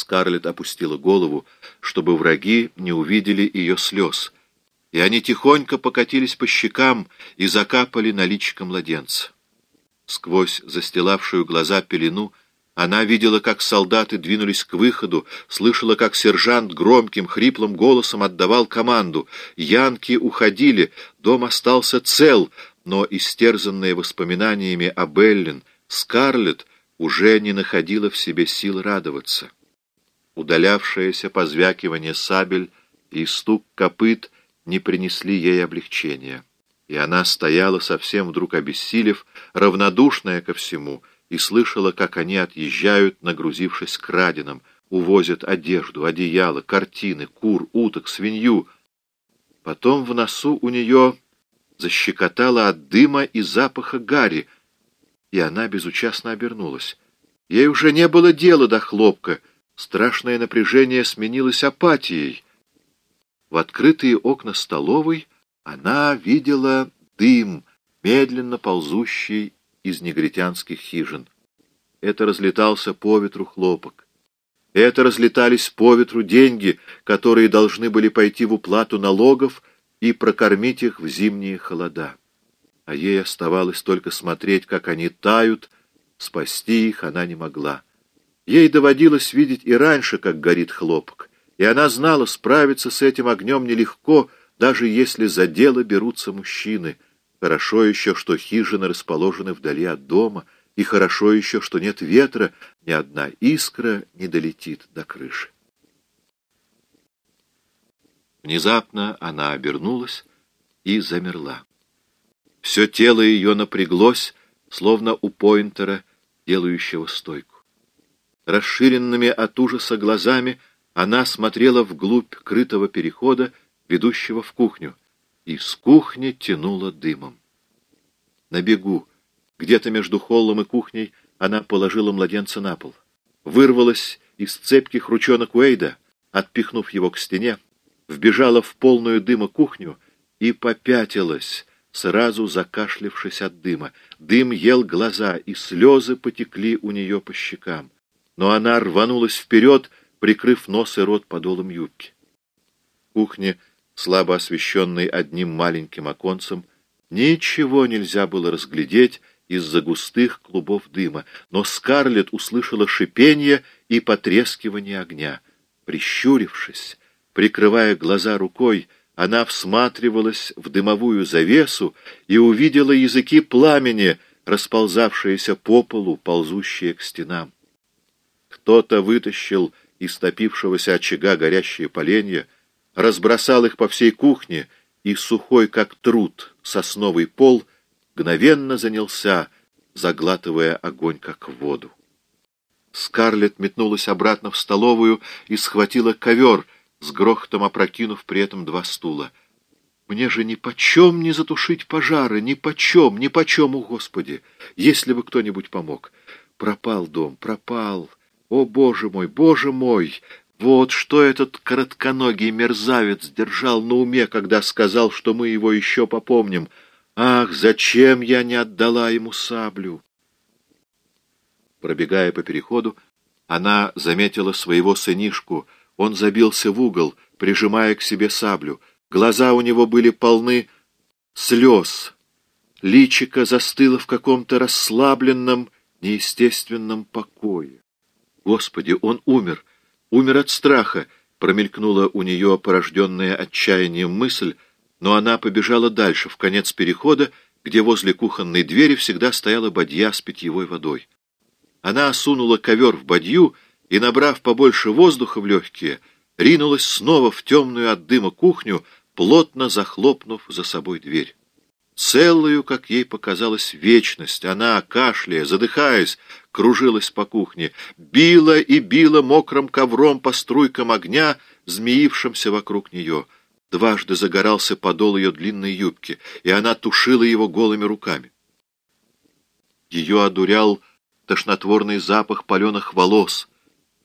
Скарлетт опустила голову, чтобы враги не увидели ее слез, и они тихонько покатились по щекам и закапали на личико младенца. Сквозь застилавшую глаза пелену она видела, как солдаты двинулись к выходу, слышала, как сержант громким, хриплым голосом отдавал команду. Янки уходили, дом остался цел, но, истерзанная воспоминаниями о Беллин, Скарлетт уже не находила в себе сил радоваться. Удалявшееся позвякивание сабель и стук копыт не принесли ей облегчения, и она стояла, совсем вдруг обессилев, равнодушная ко всему, и слышала, как они отъезжают, нагрузившись краденым, увозят одежду, одеяло, картины, кур, уток, свинью. Потом в носу у нее защекотало от дыма и запаха гари, и она безучастно обернулась. Ей уже не было дела до хлопка, страшное напряжение сменилось апатией. В открытые окна столовой она видела дым, медленно ползущий из негритянских хижин. Это разлетался по ветру хлопок. Это разлетались по ветру деньги, которые должны были пойти в уплату налогов и прокормить их в зимние холода. А ей оставалось только смотреть, как они тают, спасти их она не могла. Ей доводилось видеть и раньше, как горит хлопок, и она знала, справиться с этим огнем нелегко, даже если за дело берутся мужчины — Хорошо еще, что хижины расположены вдали от дома, и хорошо еще, что нет ветра, ни одна искра не долетит до крыши. Внезапно она обернулась и замерла. Все тело ее напряглось, словно у поинтера, делающего стойку. Расширенными от ужаса глазами она смотрела вглубь крытого перехода, ведущего в кухню. Из кухни тянуло дымом. На бегу, где-то между холлом и кухней, она положила младенца на пол. Вырвалась из цепких ручонок Уэйда, отпихнув его к стене, вбежала в полную дыма кухню и попятилась, сразу закашлившись от дыма. Дым ел глаза, и слезы потекли у нее по щекам. Но она рванулась вперед, прикрыв нос и рот подолом юбки. В кухне слабо освещенный одним маленьким оконцем, ничего нельзя было разглядеть из-за густых клубов дыма, но Скарлетт услышала шипение и потрескивание огня. Прищурившись, прикрывая глаза рукой, она всматривалась в дымовую завесу и увидела языки пламени, расползавшиеся по полу, ползущие к стенам. Кто-то вытащил из топившегося очага горящие поленья, разбросал их по всей кухне, и сухой, как труд, сосновый пол мгновенно занялся, заглатывая огонь, как воду. Скарлетт метнулась обратно в столовую и схватила ковер, с грохотом опрокинув при этом два стула. «Мне же ни почем не затушить пожары, ни почем, ни почем, у Господи! Если бы кто-нибудь помог! Пропал дом, пропал! О, Боже мой, Боже мой! Вот что этот коротконогий мерзавец держал на уме, когда сказал, что мы его еще попомним. Ах, зачем я не отдала ему саблю? Пробегая по переходу, она заметила своего сынишку. Он забился в угол, прижимая к себе саблю. Глаза у него были полны слез. Личико застыло в каком-то расслабленном, неестественном покое. Господи, он умер! умер от страха, промелькнула у нее порожденная отчаянием мысль, но она побежала дальше, в конец перехода, где возле кухонной двери всегда стояла бадья с питьевой водой. Она осунула ковер в бадью и, набрав побольше воздуха в легкие, ринулась снова в темную от дыма кухню, плотно захлопнув за собой дверь. Целую, как ей показалось, вечность она, кашляя, задыхаясь, кружилась по кухне, била и била мокрым ковром по струйкам огня, змеившимся вокруг нее. Дважды загорался подол ее длинной юбки, и она тушила его голыми руками. Ее одурял тошнотворный запах паленых волос,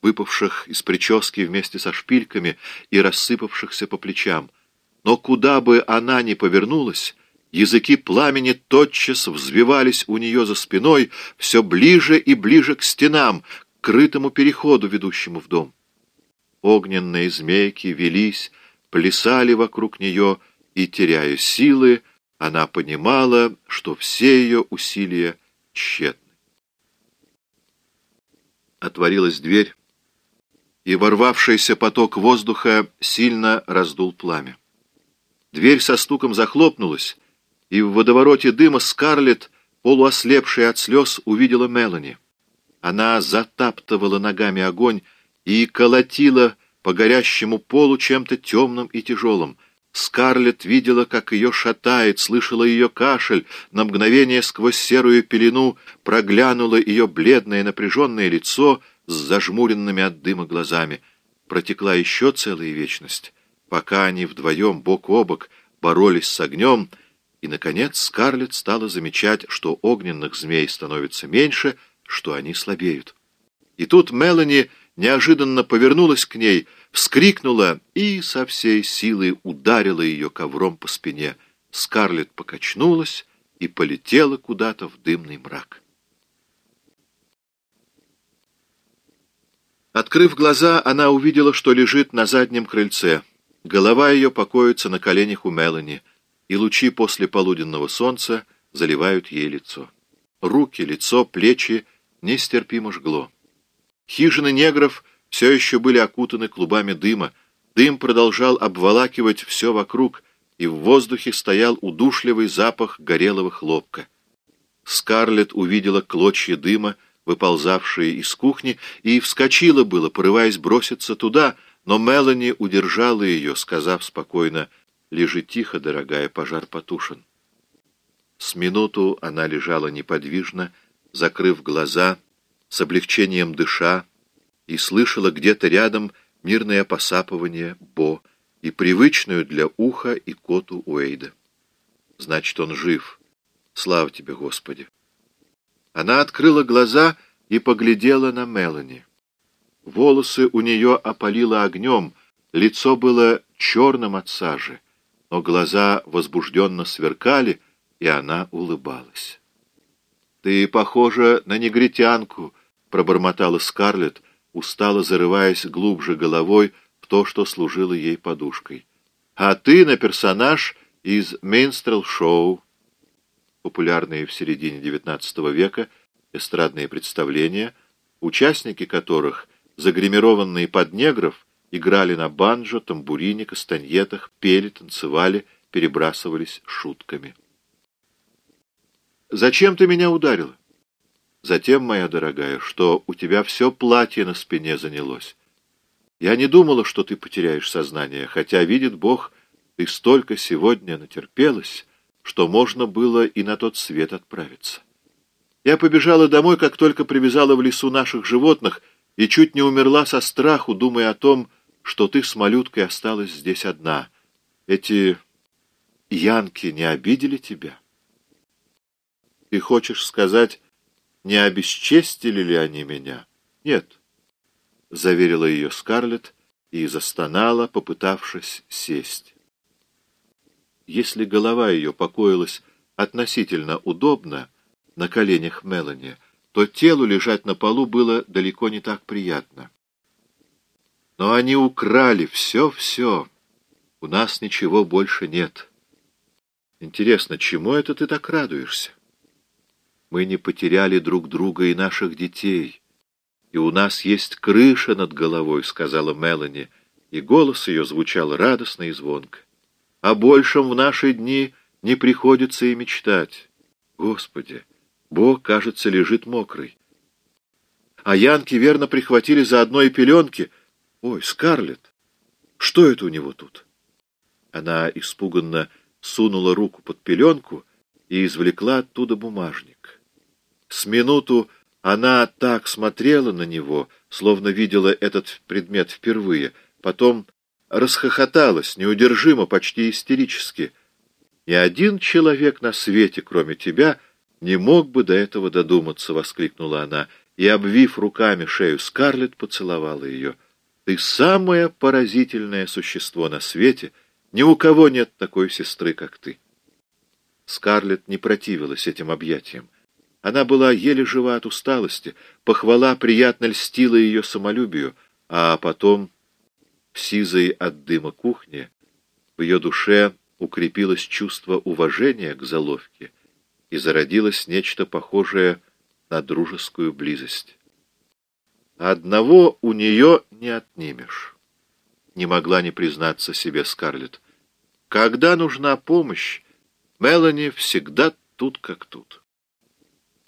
выпавших из прически вместе со шпильками и рассыпавшихся по плечам. Но куда бы она ни повернулась, Языки пламени тотчас взвивались у нее за спиной все ближе и ближе к стенам, к крытому переходу, ведущему в дом. огненные змейки велись, плясали вокруг нее, и, теряя силы, она понимала, что все ее усилия тщетны. Отворилась дверь, и ворвавшийся поток воздуха сильно раздул пламя. Дверь со стуком захлопнулась, и в водовороте дыма Скарлетт, полуослепшая от слез, увидела Мелани. Она затаптывала ногами огонь и колотила по горящему полу чем-то темным и тяжелым. Скарлетт видела, как ее шатает, слышала ее кашель, на мгновение сквозь серую пелену проглянуло ее бледное напряженное лицо с зажмуренными от дыма глазами. Протекла еще целая вечность, пока они вдвоем, бок о бок, боролись с огнем, и, наконец, Скарлетт стала замечать, что огненных змей становится меньше, что они слабеют. И тут Мелани неожиданно повернулась к ней, вскрикнула и со всей силы ударила ее ковром по спине. Скарлетт покачнулась и полетела куда-то в дымный мрак. Открыв глаза, она увидела, что лежит на заднем крыльце. Голова ее покоится на коленях у Мелани, и лучи после полуденного солнца заливают ей лицо. Руки, лицо, плечи нестерпимо жгло. Хижины негров все еще были окутаны клубами дыма, дым продолжал обволакивать все вокруг, и в воздухе стоял удушливый запах горелого хлопка. Скарлетт увидела клочья дыма, выползавшие из кухни, и вскочила было, порываясь броситься туда, но Мелани удержала ее, сказав спокойно, «Лежи тихо, дорогая, пожар потушен». С минуту она лежала неподвижно, закрыв глаза, с облегчением дыша, и слышала где-то рядом мирное посапывание Бо и привычную для уха и коту Уэйда. Значит, он жив. Слава тебе, Господи! Она открыла глаза и поглядела на Мелани. Волосы у нее опалило огнем, лицо было черным от сажи, но глаза возбужденно сверкали, и она улыбалась. «Ты похожа на негритянку», — пробормотала Скарлетт, устало зарываясь глубже головой в то, что служило ей подушкой. «А ты на персонаж из «Минстрел-шоу», популярные в середине XIX века эстрадные представления, участники которых, загримированные под негров, играли на банджо, тамбурине, кастаньетах, пели, танцевали, перебрасывались шутками. «Зачем ты меня ударила?» «Затем, моя дорогая, что у тебя все платье на спине занялось. Я не думала, что ты потеряешь сознание, хотя, видит Бог, ты столько сегодня натерпелась» что можно было и на тот свет отправиться. Я побежала домой, как только привязала в лесу наших животных, и чуть не умерла со страху, думая о том, что ты с малюткой осталась здесь одна. Эти янки не обидели тебя? Ты хочешь сказать, не обесчестили ли они меня? Нет, — заверила ее Скарлетт и застонала, попытавшись сесть. Если голова ее покоилась относительно удобно на коленях Мелани, то телу лежать на полу было далеко не так приятно. Но они украли все-все. У нас ничего больше нет. Интересно, чему это ты так радуешься? Мы не потеряли друг друга и наших детей. И у нас есть крыша над головой, — сказала Мелани, и голос ее звучал радостно и звонко. О большем в наши дни не приходится и мечтать. Господи, Бог, кажется, лежит мокрый. А Янки верно прихватили за одной пеленки. Ой, Скарлетт, что это у него тут? Она испуганно сунула руку под пеленку и извлекла оттуда бумажник. С минуту она так смотрела на него, словно видела этот предмет впервые, потом расхохоталась, неудержимо, почти истерически. «Ни один человек на свете, кроме тебя, не мог бы до этого додуматься», — воскликнула она, и, обвив руками шею Скарлетт, поцеловала ее. «Ты самое поразительное существо на свете, ни у кого нет такой сестры, как ты». Скарлетт не противилась этим объятиям. Она была еле жива от усталости, похвала приятно льстила ее самолюбию, а потом в сизой от дыма кухне, в ее душе укрепилось чувство уважения к заловке и зародилось нечто похожее на дружескую близость. Одного у нее не отнимешь. Не могла не признаться себе Скарлетт. Когда нужна помощь, Мелани всегда тут как тут.